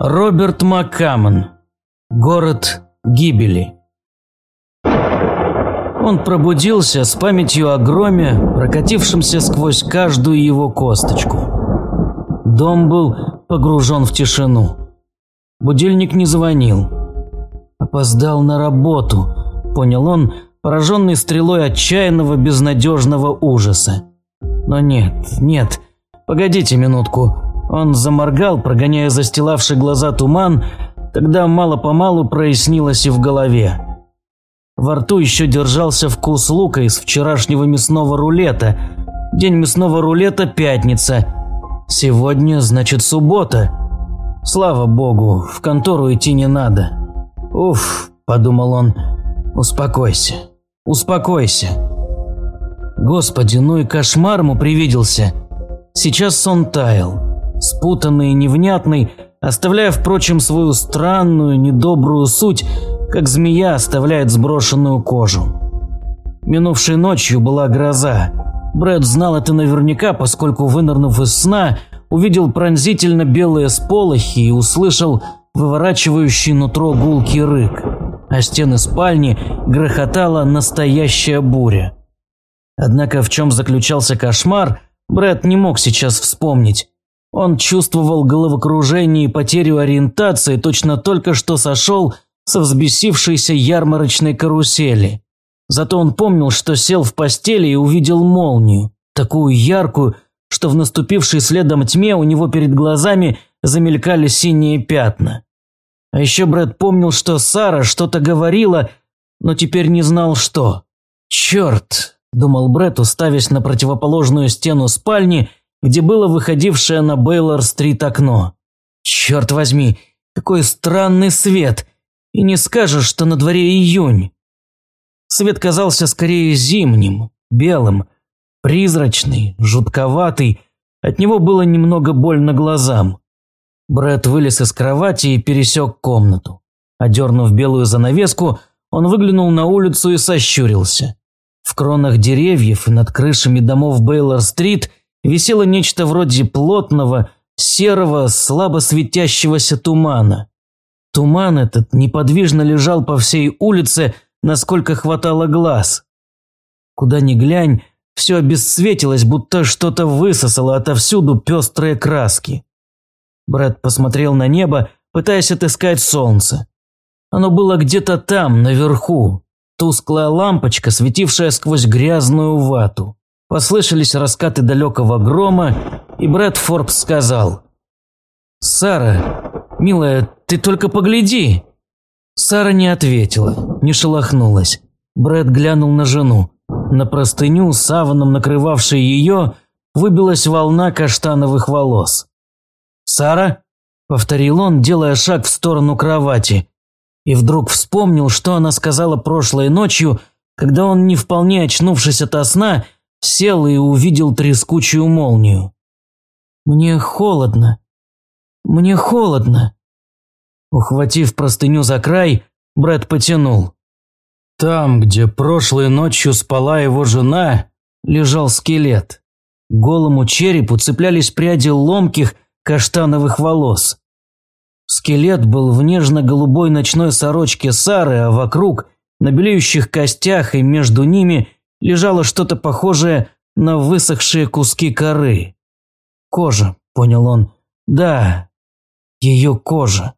Роберт Маккамон. Город гибели. Он пробудился с памятью о громе, прокатившемся сквозь каждую его косточку. Дом был погружен в тишину. Будильник не звонил. Опоздал на работу, понял он, пораженный стрелой отчаянного безнадежного ужаса. Но нет, нет, погодите минутку. Он заморгал, прогоняя застилавший глаза туман, тогда мало-помалу прояснилось и в голове. Во рту еще держался вкус лука из вчерашнего мясного рулета. День мясного рулета – пятница. Сегодня, значит, суббота. Слава богу, в контору идти не надо. Уф, подумал он, успокойся, успокойся. Господи, ну и кошмар ему привиделся. Сейчас сон таял, спутанный и невнятный, оставляя, впрочем, свою странную, недобрую суть, как змея оставляет сброшенную кожу. Минувшей ночью была гроза. Брэд знал это наверняка, поскольку, вынырнув из сна, увидел пронзительно белые сполохи и услышал выворачивающий нутро гулкий рык, а стены спальни грохотала настоящая буря. Однако в чем заключался кошмар, Брэд не мог сейчас вспомнить. Он чувствовал головокружение и потерю ориентации, точно только что сошел со взбесившейся ярмарочной карусели. Зато он помнил, что сел в постели и увидел молнию, такую яркую, что в наступившей следом тьме у него перед глазами замелькали синие пятна. А еще Брэд помнил, что Сара что-то говорила, но теперь не знал что. «Черт!» – думал Брэд, уставясь на противоположную стену спальни, где было выходившее на Бейлор-стрит окно. «Черт возьми, какой странный свет! И не скажешь, что на дворе июнь!» Свет казался скорее зимним, белым, призрачный, жутковатый, от него было немного больно глазам. Брэд вылез из кровати и пересек комнату. Одернув белую занавеску, он выглянул на улицу и сощурился. В кронах деревьев и над крышами домов Бейлор-стрит висело нечто вроде плотного, серого, слабо светящегося тумана. Туман этот неподвижно лежал по всей улице, насколько хватало глаз. Куда ни глянь, все обесцветилось, будто что-то высосало отовсюду пестрые краски. Брэд посмотрел на небо, пытаясь отыскать солнце. Оно было где-то там, наверху. Тусклая лампочка, светившая сквозь грязную вату. Послышались раскаты далекого грома, и Брэд Форбс сказал. «Сара, милая, ты только погляди!» Сара не ответила, не шелохнулась. Брэд глянул на жену. На простыню, саваном накрывавшей ее, выбилась волна каштановых волос. «Сара?» – повторил он, делая шаг в сторону кровати. И вдруг вспомнил, что она сказала прошлой ночью, когда он, не вполне очнувшись ото сна, сел и увидел трескучую молнию. «Мне холодно. Мне холодно». Ухватив простыню за край, Брэд потянул. Там, где прошлой ночью спала его жена, лежал скелет. К голому черепу цеплялись пряди ломких, каштановых волос. Скелет был в нежно-голубой ночной сорочке Сары, а вокруг, на белеющих костях и между ними, лежало что-то похожее на высохшие куски коры. Кожа, понял он. Да, ее кожа.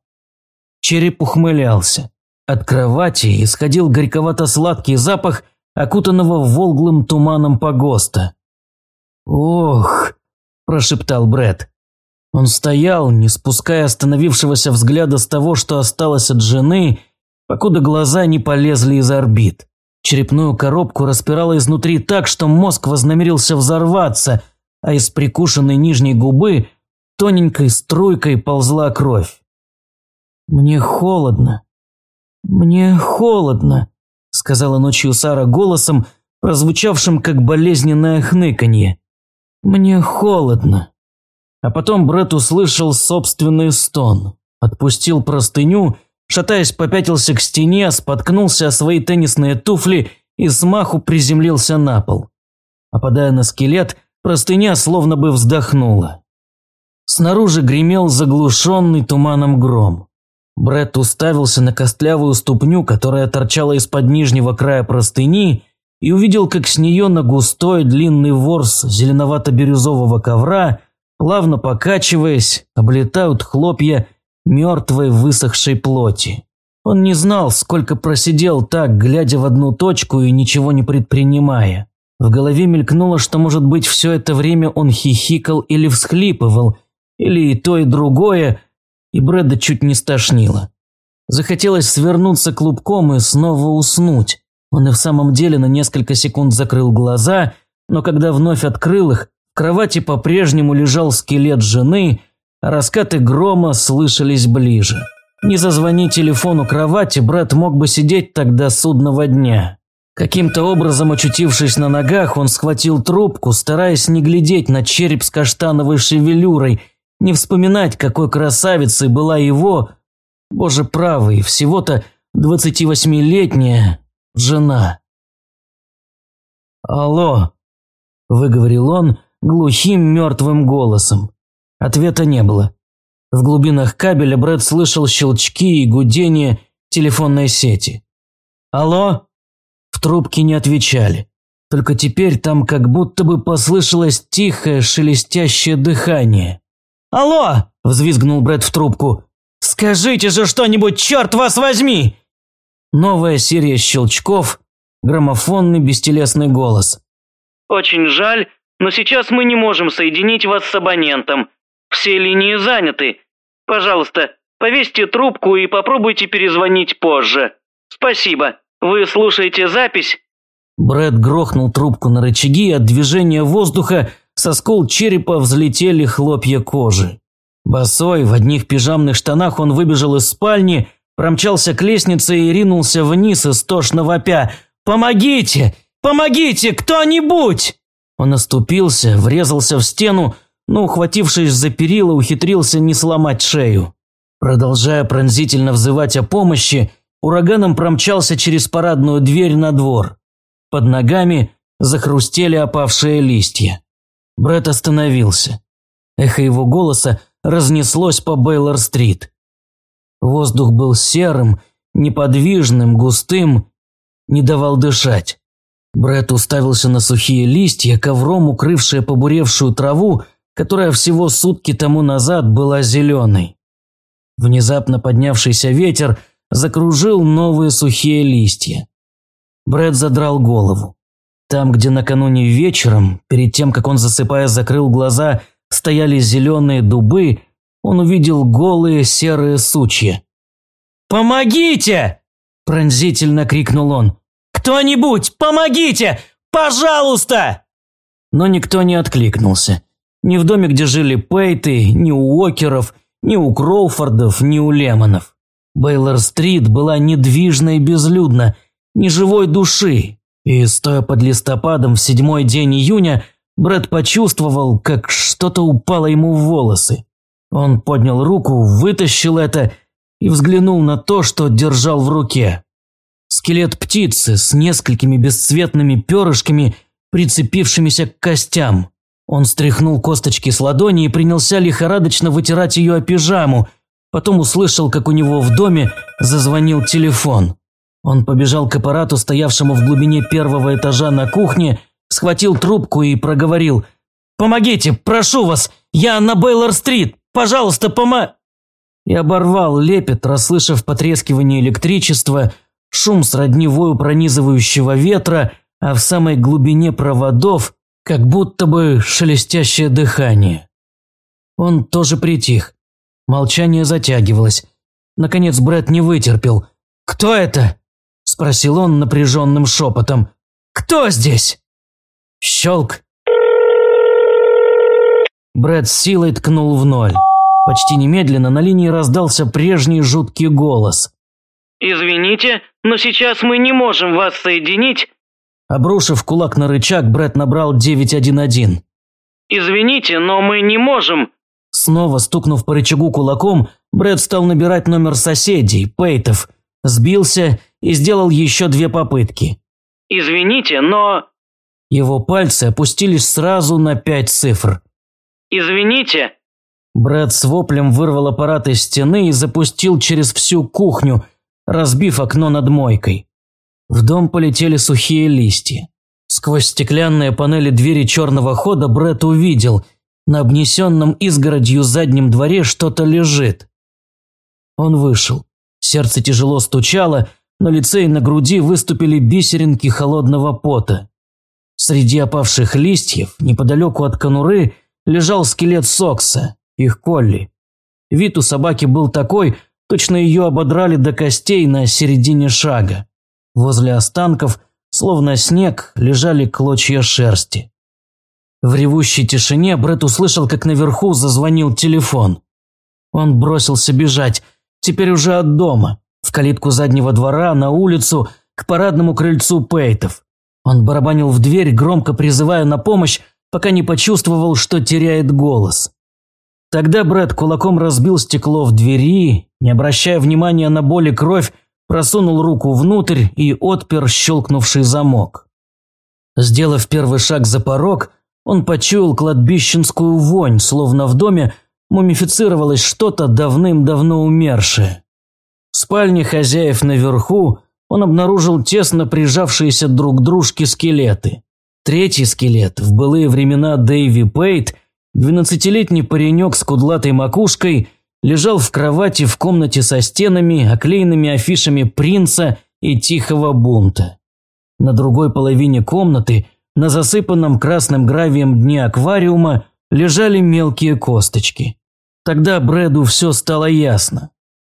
Череп ухмылялся. От кровати исходил горьковато-сладкий запах, окутанного волглым туманом погоста. «Ох!» – прошептал Бред. Он стоял, не спуская остановившегося взгляда с того, что осталось от жены, покуда глаза не полезли из орбит. Черепную коробку распирало изнутри так, что мозг вознамерился взорваться, а из прикушенной нижней губы тоненькой струйкой ползла кровь. «Мне холодно. Мне холодно», – сказала ночью Сара голосом, прозвучавшим как болезненное хныканье. «Мне холодно». А потом Бред услышал собственный стон. Отпустил простыню, шатаясь, попятился к стене, споткнулся о свои теннисные туфли и смаху приземлился на пол. Опадая на скелет, простыня словно бы вздохнула. Снаружи гремел заглушенный туманом гром. Бред уставился на костлявую ступню, которая торчала из-под нижнего края простыни, и увидел, как с нее на густой длинный ворс зеленовато-бирюзового ковра, плавно покачиваясь, облетают хлопья мертвой высохшей плоти. Он не знал, сколько просидел так, глядя в одну точку и ничего не предпринимая. В голове мелькнуло, что, может быть, все это время он хихикал или всхлипывал, или и то, и другое, и Брэда чуть не стошнило. Захотелось свернуться клубком и снова уснуть. Он и в самом деле на несколько секунд закрыл глаза, но когда вновь открыл их, в кровати по-прежнему лежал скелет жены, раскаты грома слышались ближе. Не зазвони телефону кровати, брат мог бы сидеть тогда судного дня. Каким-то образом очутившись на ногах, он схватил трубку, стараясь не глядеть на череп с каштановой шевелюрой, не вспоминать, какой красавицей была его, боже правый, всего-то 28-летняя жена. «Алло», – выговорил он глухим мертвым голосом. Ответа не было. В глубинах кабеля Брэд слышал щелчки и гудение телефонной сети. «Алло?» В трубке не отвечали. Только теперь там как будто бы послышалось тихое шелестящее дыхание. «Алло!» – взвизгнул Брэд в трубку. «Скажите же что-нибудь, черт вас возьми!» Новая серия щелчков, граммофонный бестелесный голос. «Очень жаль, но сейчас мы не можем соединить вас с абонентом. Все линии заняты. Пожалуйста, повесьте трубку и попробуйте перезвонить позже. Спасибо. Вы слушаете запись?» Брэд грохнул трубку на рычаги, и от движения воздуха со скол черепа взлетели хлопья кожи. Босой, в одних пижамных штанах он выбежал из спальни, промчался к лестнице и ринулся вниз, истошно вопя. «Помогите! Помогите! Кто-нибудь!» Он оступился, врезался в стену, но, ухватившись за перила, ухитрился не сломать шею. Продолжая пронзительно взывать о помощи, ураганом промчался через парадную дверь на двор. Под ногами захрустели опавшие листья. Брэд остановился. Эхо его голоса разнеслось по Бейлор-стрит. Воздух был серым, неподвижным, густым, не давал дышать. Брэд уставился на сухие листья, ковром укрывшие побуревшую траву, которая всего сутки тому назад была зеленой. Внезапно поднявшийся ветер закружил новые сухие листья. Брэд задрал голову. Там, где накануне вечером, перед тем, как он засыпая закрыл глаза, стояли зеленые дубы, он увидел голые серые сучья. «Помогите!» – пронзительно крикнул он. «Кто-нибудь, помогите! Пожалуйста!» Но никто не откликнулся. Ни в доме, где жили Пейты, ни у Уокеров, ни у Кроуфордов, ни у Лемонов. Бейлор-стрит была недвижна и безлюдна, ни живой души. И, стоя под листопадом в седьмой день июня, Брэд почувствовал, как что-то упало ему в волосы. Он поднял руку, вытащил это и взглянул на то, что держал в руке. Скелет птицы с несколькими бесцветными перышками, прицепившимися к костям. Он стряхнул косточки с ладони и принялся лихорадочно вытирать ее о пижаму. Потом услышал, как у него в доме зазвонил телефон. Он побежал к аппарату, стоявшему в глубине первого этажа на кухне, схватил трубку и проговорил «Помогите, прошу вас, я на Бейлор-стрит, пожалуйста, пома...» И оборвал лепет, расслышав потрескивание электричества, шум сродни вою пронизывающего ветра, а в самой глубине проводов как будто бы шелестящее дыхание. Он тоже притих. Молчание затягивалось. Наконец Брэд не вытерпел. «Кто это?» – спросил он напряженным шепотом. «Кто здесь?» Щелк. Брэд с силой ткнул в ноль. Почти немедленно на линии раздался прежний жуткий голос. «Извините, но сейчас мы не можем вас соединить Обрушив кулак на рычаг, Брэд набрал 911. «Извините, но мы не можем...» Снова стукнув по рычагу кулаком, Брэд стал набирать номер соседей, Пейтов, сбился и сделал еще две попытки. «Извините, но...» Его пальцы опустились сразу на пять цифр. «Извините...» Брэд с воплем вырвал аппарат из стены и запустил через всю кухню, разбив окно над мойкой. В дом полетели сухие листья. Сквозь стеклянные панели двери черного хода Брэд увидел – на обнесенном изгородью заднем дворе что-то лежит. Он вышел. Сердце тяжело стучало, на лице и на груди выступили бисеринки холодного пота. Среди опавших листьев, неподалеку от конуры, лежал скелет Сокса, их Колли. Вид у собаки был такой, точно ее ободрали до костей на середине шага. Возле останков, словно снег, лежали клочья шерсти. В ревущей тишине Брэд услышал, как наверху зазвонил телефон. Он бросился бежать, теперь уже от дома, в калитку заднего двора, на улицу, к парадному крыльцу Пейтов. Он барабанил в дверь, громко призывая на помощь, пока не почувствовал, что теряет голос. Тогда Брэд кулаком разбил стекло в двери, не обращая внимания на боль и кровь, просунул руку внутрь и отпер щелкнувший замок. Сделав первый шаг за порог, он почуял кладбищенскую вонь, словно в доме мумифицировалось что-то давным-давно умершее. В спальне хозяев наверху он обнаружил тесно прижавшиеся друг к дружке скелеты. Третий скелет, в былые времена Дэйви Пейт, двенадцатилетний паренек с кудлатой макушкой, лежал в кровати в комнате со стенами, оклеенными афишами принца и тихого бунта. На другой половине комнаты – на засыпанном красным гравием дне аквариума лежали мелкие косточки. Тогда Брэду все стало ясно.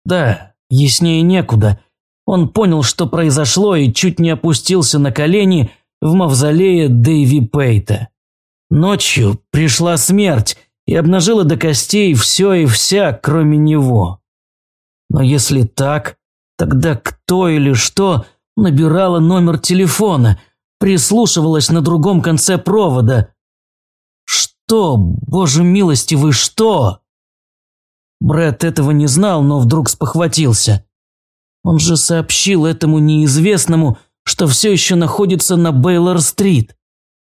Да, яснее некуда. Он понял, что произошло, и чуть не опустился на колени в мавзолее Дэйви Пейта. Ночью пришла смерть и обнажила до костей все и вся, кроме него. Но если так, тогда кто или что набирало номер телефона – прислушивалась на другом конце провода. «Что, боже милостивый, что?» Брэд этого не знал, но вдруг спохватился. Он же сообщил этому неизвестному, что все еще находится на Бейлор-стрит.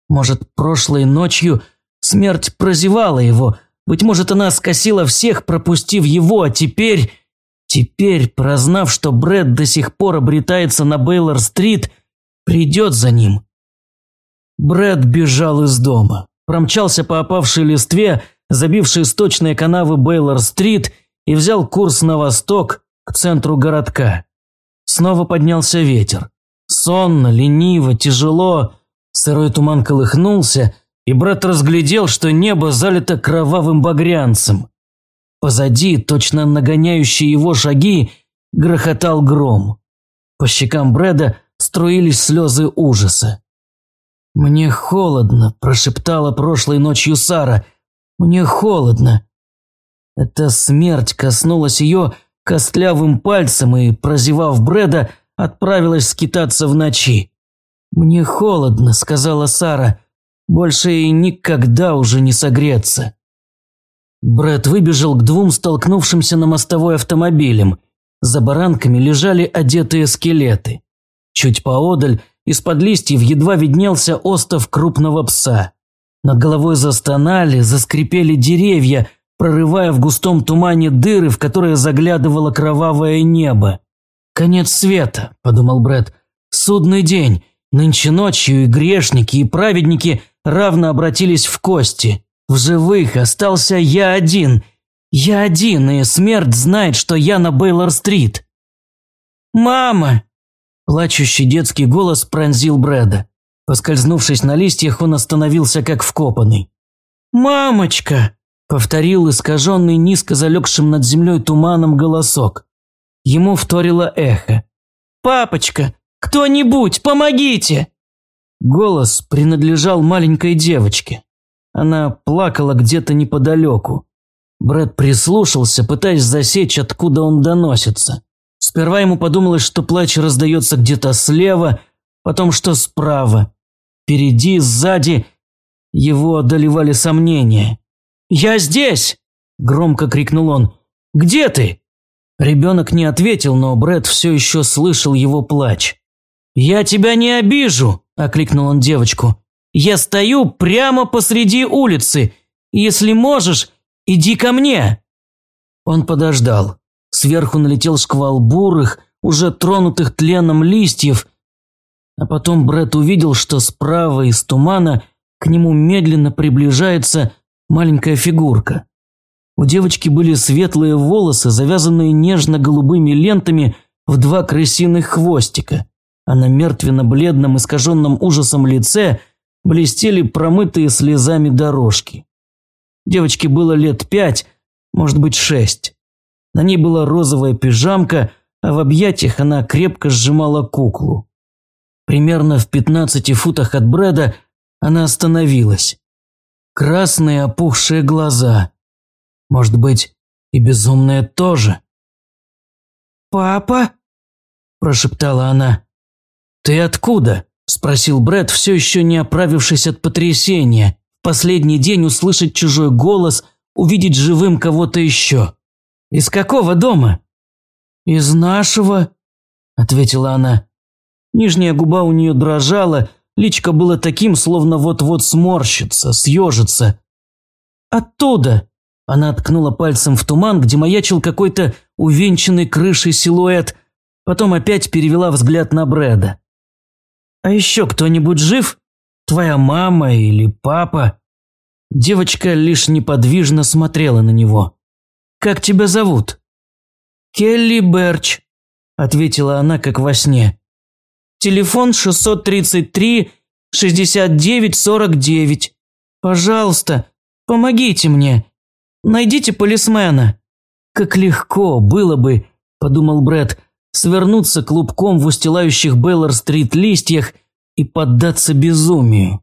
Может, прошлой ночью смерть прозевала его, быть может, она скосила всех, пропустив его, а теперь... Теперь, прознав, что Брэд до сих пор обретается на Бейлор-стрит, придет за ним. Брэд бежал из дома, промчался по опавшей листве, забившей сточные канавы Бейлор-стрит и взял курс на восток, к центру городка. Снова поднялся ветер. Сонно, лениво, тяжело. Сырой туман колыхнулся, и брат разглядел, что небо залито кровавым багрянцем. Позади, точно нагоняющие его шаги, грохотал гром. По щекам Брэда струились слезы ужаса. «Мне холодно», – прошептала прошлой ночью Сара. «Мне холодно». Эта смерть коснулась ее костлявым пальцем и, прозевав Брэда, отправилась скитаться в ночи. «Мне холодно», – сказала Сара. «Больше и никогда уже не согреться». Брэд выбежал к двум столкнувшимся на мостовой автомобилям. За баранками лежали одетые скелеты. Чуть поодаль из-под листьев едва виднелся остов крупного пса. Над головой застонали, заскрипели деревья, прорывая в густом тумане дыры, в которые заглядывало кровавое небо. «Конец света», – подумал Брэд. «Судный день. Нынче ночью и грешники, и праведники равно обратились в кости. В живых остался я один. Я один, и смерть знает, что я на Бейлор-стрит». «Мама!» Плачущий детский голос пронзил Брэда. Поскользнувшись на листьях, он остановился как вкопанный. «Мамочка!» – повторил искаженный низко залегшим над землей туманом голосок. Ему вторило эхо. «Папочка! Кто-нибудь, помогите!» Голос принадлежал маленькой девочке. Она плакала где-то неподалеку. Брэд прислушался, пытаясь засечь, откуда он доносится. Сперва ему подумалось, что плач раздается где-то слева, потом что справа. Впереди, сзади его одолевали сомнения. «Я здесь!» – громко крикнул он. «Где ты?» Ребенок не ответил, но Брэд все еще слышал его плач. «Я тебя не обижу!» – окликнул он девочку. «Я стою прямо посреди улицы. Если можешь, Иди ко мне!» Он подождал. Сверху налетел шквал бурых, уже тронутых тленом листьев, а потом Бред увидел, что справа из тумана к нему медленно приближается маленькая фигурка. У девочки были светлые волосы, завязанные нежно-голубыми лентами в два крысиных хвостика, а на мертвенно-бледном, искаженном ужасом лице блестели промытые слезами дорожки. Девочке было лет пять, может быть шесть. На ней была розовая пижамка, а в объятиях она крепко сжимала куклу. Примерно в пятнадцати футах от Брэда она остановилась. Красные опухшие глаза. Может быть, и безумные тоже. «Папа?» – прошептала она. «Ты откуда?» – спросил Брэд, все еще не оправившись от потрясения. Последний день услышать чужой голос, увидеть живым кого-то еще. «Из какого дома?» «Из нашего», – ответила она. Нижняя губа у нее дрожала, личко было таким, словно вот-вот сморщится, съежится. «Оттуда!» – она ткнула пальцем в туман, где маячил какой-то увенчанный крышей силуэт, потом опять перевела взгляд на Брэда. «А еще кто-нибудь жив? Твоя мама или папа?» Девочка лишь неподвижно смотрела на него. «Как тебя зовут?» «Келли Берч», – ответила она, как во сне. Телефон 633-69-49. Пожалуйста, помогите мне. Найдите полисмена». «Как легко было бы», – подумал Брэд, – «свернуться клубком в устилающих Беллар-стрит листьях и поддаться безумию.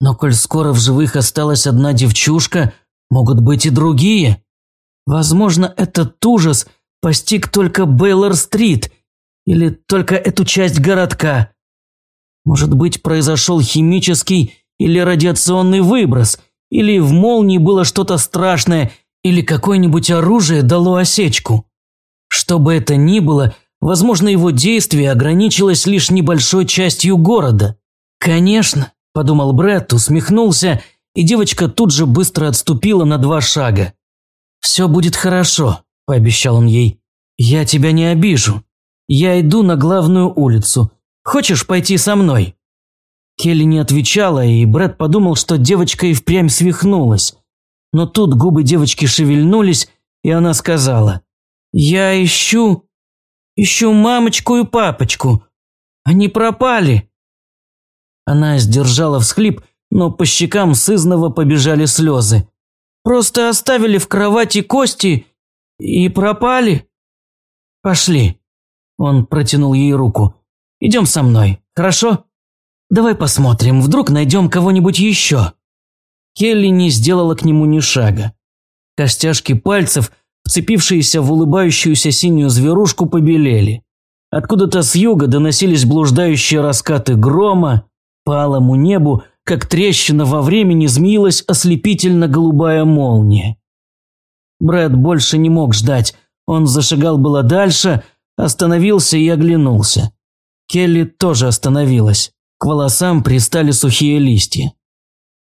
Но коль скоро в живых осталась одна девчушка, могут быть и другие. Возможно, этот ужас постиг только Бейлор-стрит – или только эту часть городка? Может быть, произошел химический или радиационный выброс, или в молнии было что-то страшное, или какое-нибудь оружие дало осечку. Что бы это ни было, возможно, его действие ограничилось лишь небольшой частью города. «Конечно», – подумал Брэд, усмехнулся, и девочка тут же быстро отступила на два шага. «Все будет хорошо», – пообещал он ей. «Я тебя не обижу. Я иду на главную улицу. Хочешь пойти со мной?» Келли не отвечала, и Брэд подумал, что девочка и впрямь свихнулась. Но тут губы девочки шевельнулись, и она сказала. «Я ищу... ищу мамочку и папочку. Они пропали». Она сдержала всхлип, но по щекам сызново побежали слезы. «Просто оставили в кровати кости и пропали. Пошли». Он протянул ей руку. «Идем со мной, хорошо? Давай посмотрим, вдруг найдем кого-нибудь еще». Келли не сделала к нему ни шага. Костяшки пальцев, вцепившиеся в улыбающуюся синюю зверушку, побелели. Откуда-то с юга доносились блуждающие раскаты грома, по алому небу, как трещина во времени, змеилась ослепительно-голубая молния. Брэд больше не мог ждать. Он зашагал было дальше, Остановился и оглянулся. Келли тоже остановилась. К волосам пристали сухие листья.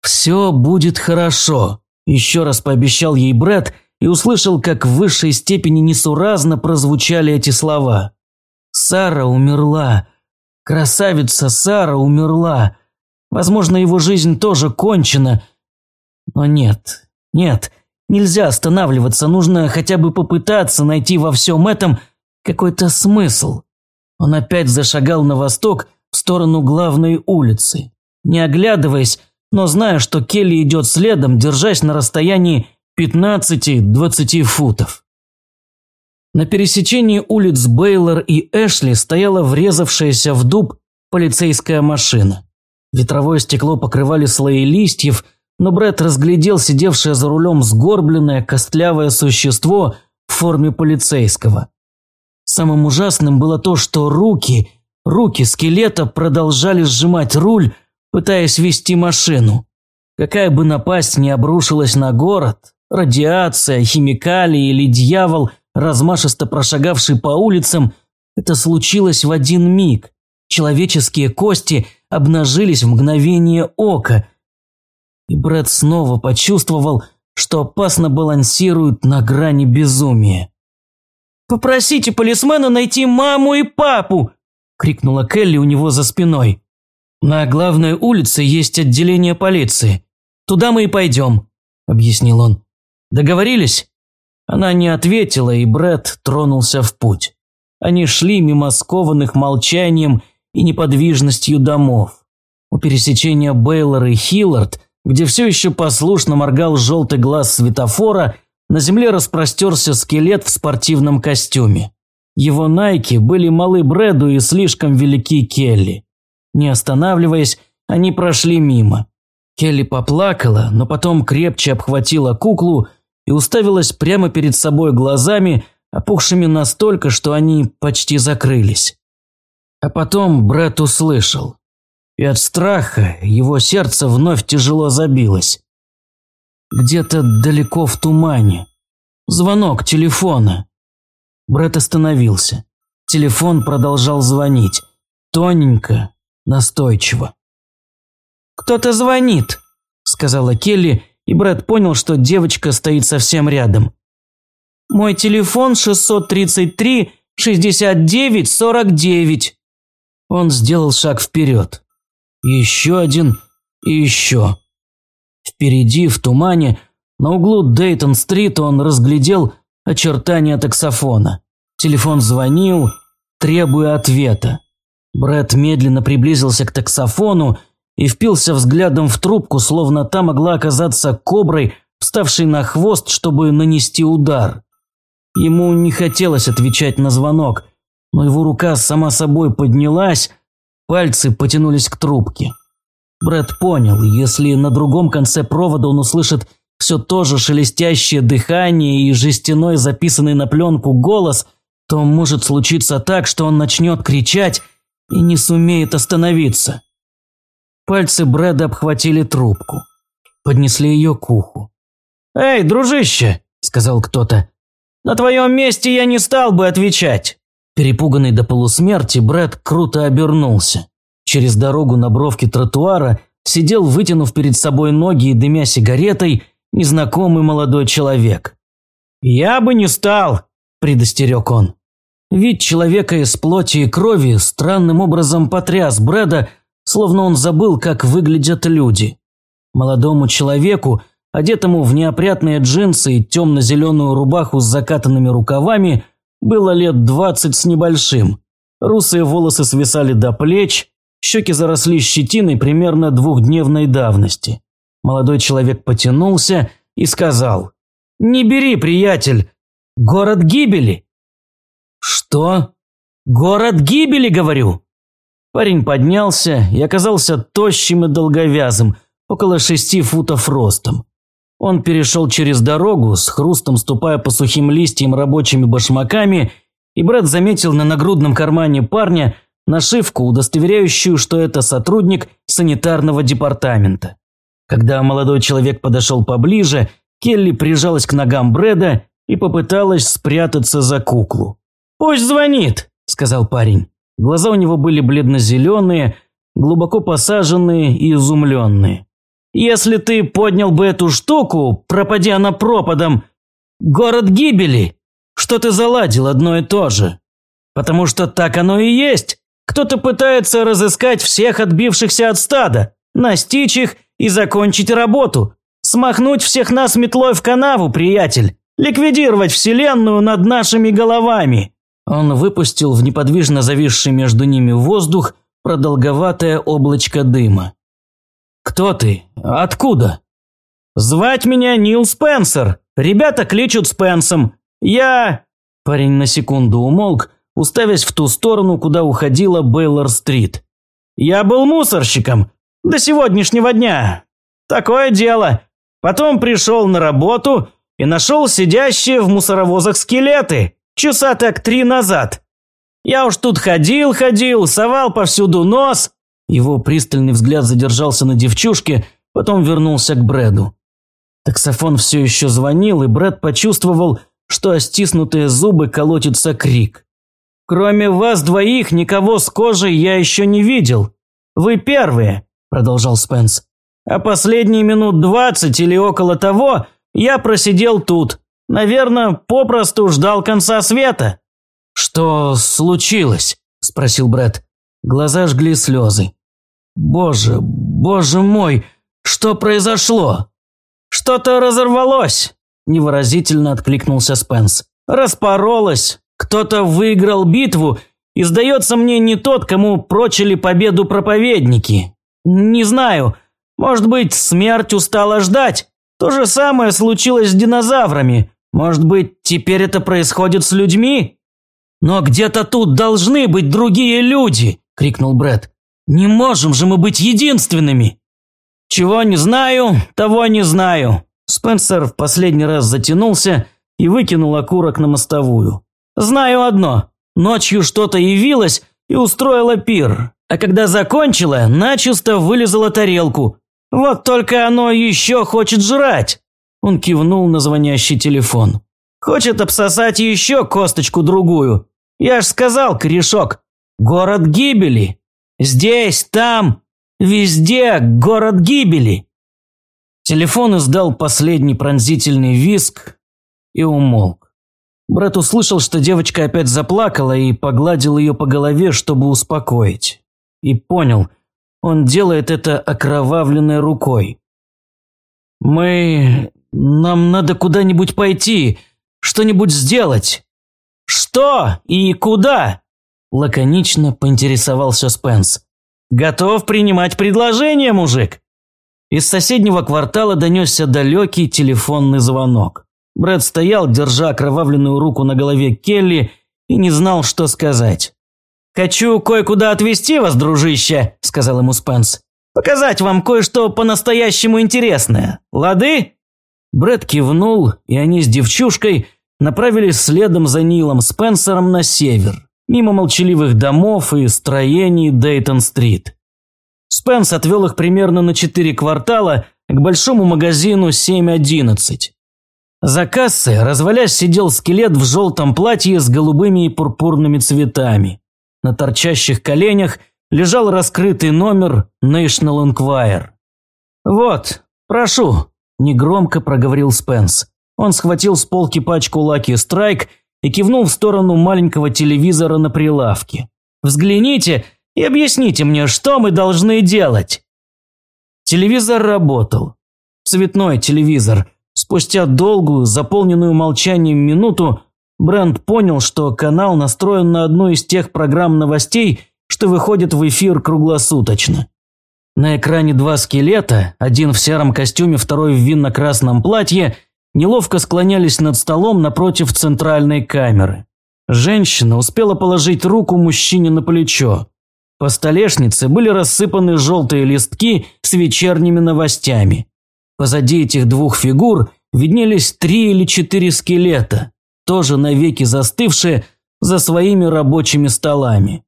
«Все будет хорошо», – еще раз пообещал ей Брэд и услышал, как в высшей степени несуразно прозвучали эти слова. «Сара умерла. Красавица Сара умерла. Возможно, его жизнь тоже кончена. Но нет, нет, нельзя останавливаться, нужно хотя бы попытаться найти во всем этом – какой-то смысл. Он опять зашагал на восток в сторону главной улицы, не оглядываясь, но зная, что Келли идет следом, держась на расстоянии 15-20 футов. На пересечении улиц Бейлор и Эшли стояла врезавшаяся в дуб полицейская машина. Ветровое стекло покрывали слои листьев, но Брэд разглядел сидевшее за рулем сгорбленное костлявое существо в форме полицейского. Самым ужасным было то, что руки, руки скелета продолжали сжимать руль, пытаясь вести машину. Какая бы напасть ни обрушилась на город, радиация, химикалии или дьявол, размашисто прошагавший по улицам, это случилось в один миг. Человеческие кости обнажились в мгновение ока. И Брэд снова почувствовал, что опасно балансируют на грани безумия. «Попросите полисмена найти маму и папу!» – крикнула Келли у него за спиной. «На главной улице есть отделение полиции. Туда мы и пойдем», – объяснил он. «Договорились?» Она не ответила, и Бред тронулся в путь. Они шли мимо скованных молчанием и неподвижностью домов. У пересечения Бейлор и Хиллард, где все еще послушно моргал желтый глаз светофора, на земле распростерся скелет в спортивном костюме. Его найки были малы Брэду и слишком велики Келли. Не останавливаясь, они прошли мимо. Келли поплакала, но потом крепче обхватила куклу и уставилась прямо перед собой глазами, опухшими настолько, что они почти закрылись. А потом Брэд услышал. И от страха его сердце вновь тяжело забилось. Где-то далеко в тумане. Звонок телефона. Брэд остановился. Телефон продолжал звонить. Тоненько, настойчиво. «Кто-то звонит», – сказала Келли, и Брэд понял, что девочка стоит совсем рядом. «Мой телефон 633-69-49». Он сделал шаг вперед. Еще один и еще. Впереди, в тумане, на углу Дейтон-стрит он разглядел очертания таксофона. Телефон звонил, требуя ответа. Брэд медленно приблизился к таксофону и впился взглядом в трубку, словно та могла оказаться коброй, вставшей на хвост, чтобы нанести удар. Ему не хотелось отвечать на звонок, но его рука сама собой поднялась, пальцы потянулись к трубке. Брэд понял, если на другом конце провода он услышит все то же шелестящее дыхание и жестяной записанный на пленку голос, то может случиться так, что он начнет кричать и не сумеет остановиться. Пальцы Брэда обхватили трубку, поднесли ее к уху. «Эй, дружище!» – сказал кто-то. «На твоем месте я не стал бы отвечать!» Перепуганный до полусмерти, Брэд круто обернулся. Через дорогу на бровке тротуара сидел, вытянув перед собой ноги и дымя сигаретой, незнакомый молодой человек. «Я бы не стал», – предостерег он. Вид человека из плоти и крови странным образом потряс Брэда, словно он забыл, как выглядят люди. Молодому человеку, одетому в неопрятные джинсы и темно-зеленую рубаху с закатанными рукавами, было лет двадцать с небольшим. Русые волосы свисали до плеч, щеки заросли щетиной примерно двухдневной давности. Молодой человек потянулся и сказал, «Не бери, приятель, город гибели». «Что? Город гибели, говорю?» Парень поднялся и оказался тощим и долговязым, около шести футов ростом. Он перешел через дорогу, с хрустом ступая по сухим листьям рабочими башмаками, и брат заметил на нагрудном кармане парня нашивку, удостоверяющую, что это сотрудник санитарного департамента. Когда молодой человек подошел поближе, Келли прижалась к ногам Брэда и попыталась спрятаться за куклу. «Пусть звонит», – сказал парень. Глаза у него были бледно-зеленые, глубоко посаженные и изумленные. «Если ты поднял бы эту штуку, пропади она пропадом, город гибели, что ты заладил одно и то же? Потому что так оно и есть. Кто-то пытается разыскать всех отбившихся от стада, настичь их и закончить работу. Смахнуть всех нас метлой в канаву, приятель. Ликвидировать вселенную над нашими головами. Он выпустил в неподвижно зависший между ними воздух продолговатое облачко дыма. «Кто ты? Откуда?» «Звать меня Нил Спенсер. Ребята кличут Спенсом. Я...» Парень на секунду умолк, уставясь в ту сторону, куда уходила Бейлор-стрит. «Я был мусорщиком. До сегодняшнего дня. Такое дело. Потом пришел на работу и нашел сидящие в мусоровозах скелеты. Часа так три назад. Я уж тут ходил-ходил, совал повсюду нос. Его пристальный взгляд задержался на девчушке, потом вернулся к Брэду. Таксофон все еще звонил, и Брэд почувствовал, что о стиснутые зубы колотится крик. «Кроме вас двоих, никого с кожей я еще не видел. Вы первые продолжал Спенс. «А последние минут двадцать или около того я просидел тут. Наверное, попросту ждал конца света». «Что случилось?» – спросил Брэд. Глаза жгли слезы. «Боже, боже мой, что произошло?» «Что-то разорвалось», – невыразительно откликнулся Спенс. «Распоролось. Кто-то выиграл битву, и, сдается мне, не тот, кому прочили победу проповедники. Не знаю, может быть, смерть устала ждать. То же самое случилось с динозаврами. Может быть, теперь это происходит с людьми? Но где-то тут должны быть другие люди, крикнул Бред. Не можем же мы быть единственными. Чего не знаю, того не знаю. Спенсер в последний раз затянулся и выкинул окурок на мостовую. Знаю одно. Ночью что-то явилось и устроило пир. А когда закончила, начисто вылезала тарелку. Вот только оно еще хочет жрать. Он кивнул на звонящий телефон. Хочет обсосать еще косточку-другую. Я ж сказал, корешок, город гибели. Здесь, там, везде город гибели. Телефон издал последний пронзительный визг и умолк. Брат услышал, что девочка опять заплакала и погладил ее по голове, чтобы успокоить. И понял, он делает это окровавленной рукой. «Мы нам надо куда-нибудь пойти, что-нибудь сделать. Что и куда? Лаконично поинтересовался Спенс. Готов принимать предложение, мужик? Из соседнего квартала донесся далекий телефонный звонок. Брэд стоял, держа окровавленную руку на голове Келли, и не знал, что сказать. «Хочу кое-куда отвезти вас, дружище», – сказал ему Спенс. «Показать вам кое-что по-настоящему интересное. Лады?» Брэд кивнул, и они с девчушкой направились следом за Нилом Спенсером на север, мимо молчаливых домов и строений Дейтон-стрит. Спенс отвел их примерно на четыре квартала к большому магазину 711. За кассой, развалясь, сидел скелет в желтом платье с голубыми и пурпурными цветами. На торчащих коленях лежал раскрытый номер National Enquirer. «Вот, прошу», Негромко проговорил Спенс. Он схватил с полки пачку Lucky Strike и кивнул в сторону маленького телевизора на прилавке. «Взгляните и объясните мне, что мы должны делать?» Телевизор работал. Цветной телевизор. Спустя долгую, заполненную молчанием минуту, Брент понял, что канал настроен на одну из тех программ новостей, что выходят в эфир круглосуточно. На экране два скелета, один в сером костюме, второй в винно-красном платье, неловко склонялись над столом напротив центральной камеры. Женщина успела положить руку мужчине на плечо. По столешнице были рассыпаны желтые листки с вечерними новостями. Позади этих двух фигур виднелись три или четыре скелета, тоже навеки застывшие за своими рабочими столами.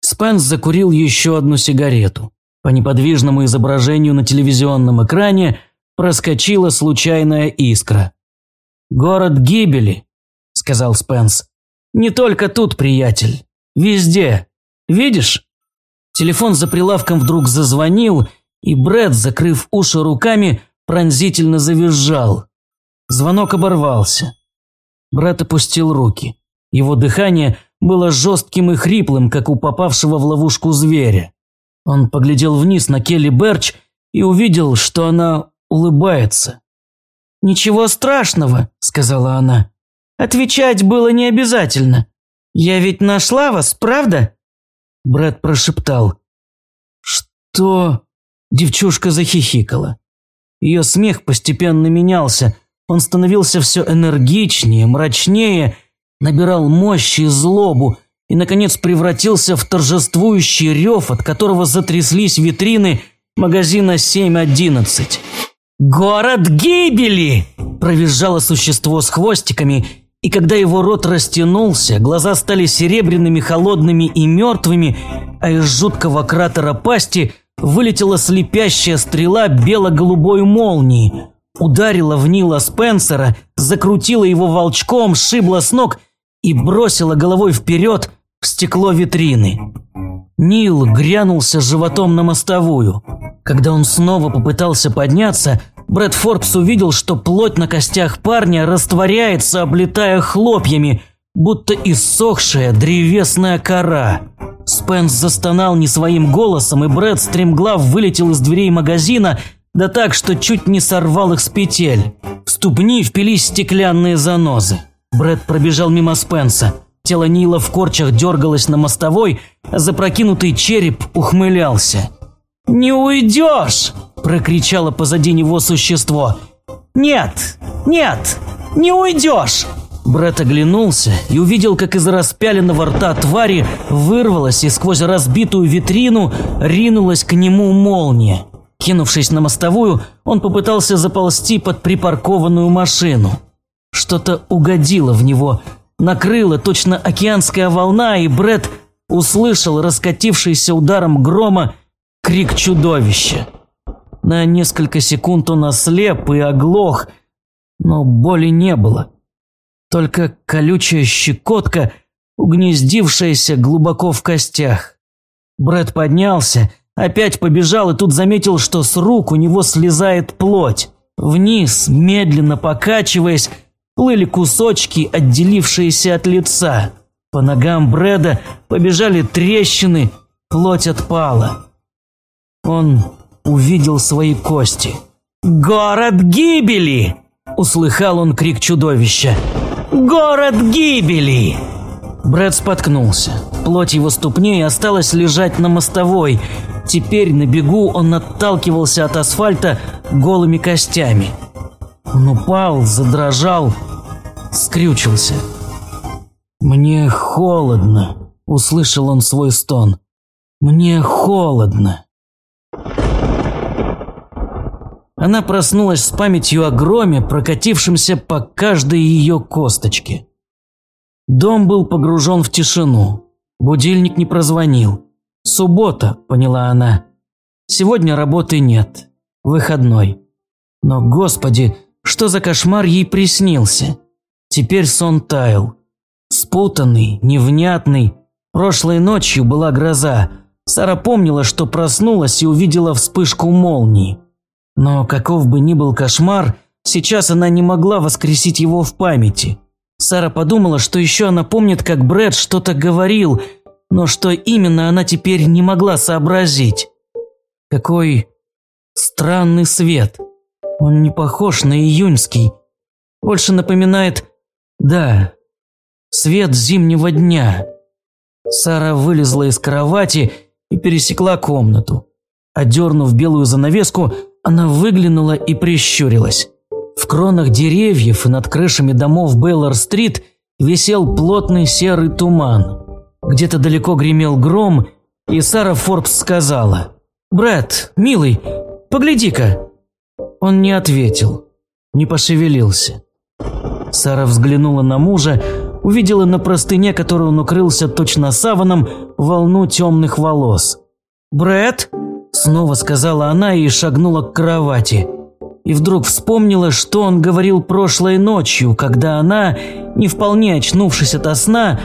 Спенс закурил еще одну сигарету. По неподвижному изображению на телевизионном экране проскочила случайная искра. «Город гибели», – сказал Спенс. «Не только тут, приятель. Везде. Видишь?» Телефон за прилавком вдруг зазвонил, и Брэд, закрыв уши руками, пронзительно завизжал. Звонок оборвался. Брэд опустил руки. Его дыхание было жестким и хриплым, как у попавшего в ловушку зверя. Он поглядел вниз на Келли Берч и увидел, что она улыбается. «Ничего страшного», – сказала она. «Отвечать было не обязательно. Я ведь нашла вас, правда?» Брэд прошептал. «Что?» Девчушка захихикала. Ее смех постепенно менялся. Он становился все энергичнее, мрачнее, набирал мощь и злобу, и, наконец, превратился в торжествующий рев, от которого затряслись витрины магазина 7.11. «Город гибели!» – провизжало существо с хвостиками, и когда его рот растянулся, глаза стали серебряными, холодными и мертвыми, а из жуткого кратера пасти вылетела слепящая стрела бело-голубой молнии, ударила в Нила Спенсера, закрутила его волчком, сшибла с ног – и бросила головой вперед в стекло витрины. Нил грянулся животом на мостовую. Когда он снова попытался подняться, Брэд Форбс увидел, что плоть на костях парня растворяется, облетая хлопьями, будто иссохшая древесная кора. Спенс застонал не своим голосом, и Брэд стремглав вылетел из дверей магазина, да так, что чуть не сорвал их с петель. В ступни впились стеклянные занозы. Брэд пробежал мимо Спенса. Тело Нила в корчах дергалось на мостовой, а запрокинутый череп ухмылялся. «Не уйдешь!» – прокричало позади него существо. «Нет! Нет! Не уйдешь!» Брэд оглянулся и увидел, как из распяленного рта твари вырвалась и сквозь разбитую витрину ринулась к нему молния. Кинувшись на мостовую, он попытался заползти под припаркованную машину. Что-то угодило в него, накрыло точно океанская волна, и Брэд услышал раскатившийся ударом грома крик чудовища. На несколько секунд он ослеп и оглох, но боли не было. Только колючая щекотка, угнездившаяся глубоко в костях. Брэд поднялся, опять побежал и тут заметил, что с рук у него слезает плоть. Вниз, медленно покачиваясь, плыли кусочки, отделившиеся от лица. По ногам Брэда побежали трещины, плоть отпала. Он увидел свои кости. «Город гибели!» – услыхал он крик чудовища. «Город гибели!» Брэд споткнулся. Плоть его ступней осталась лежать на мостовой. Теперь на бегу он отталкивался от асфальта голыми костями. Он упал, задрожал, скрючился. «Мне холодно», — услышал он свой стон. «Мне холодно». Она проснулась с памятью о громе, прокатившемся по каждой ее косточке. Дом был погружен в тишину. Будильник не прозвонил. Суббота, поняла она. Сегодня работы нет. Выходной. Но, господи, что за кошмар ей приснился? Теперь сон таял. Спутанный, невнятный. Прошлой ночью была гроза. Сара помнила, что проснулась и увидела вспышку молнии. Но каков бы ни был кошмар, сейчас она не могла воскресить его в памяти. Сара подумала, что еще она помнит, как Брэд что-то говорил, но что именно она теперь не могла сообразить. Какой странный свет. Он не похож на июньский. Больше напоминает, да, свет зимнего дня. Сара вылезла из кровати и пересекла комнату. Одернув белую занавеску, она выглянула и прищурилась. В кронах деревьев и над крышами домов Бейлор-стрит висел плотный серый туман. Где-то далеко гремел гром, и Сара Форбс сказала «Брэд, милый, погляди-ка». Он не ответил, не пошевелился. Сара взглянула на мужа, увидела на простыне, которой он укрылся точно саваном, волну темных волос. «Брэд?» Снова сказала она и шагнула к кровати. И вдруг вспомнила, что он говорил прошлой ночью, когда она, не вполне очнувшись ото сна,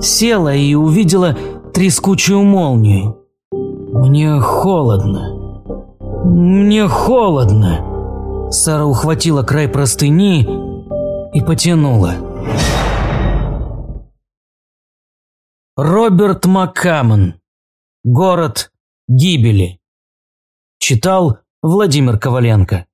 села и увидела трескучую молнию. «Мне холодно. Мне холодно». Сара ухватила край простыни и потянула. Роберт Маккамон. Город гибели. Читал Владимир Коваленко.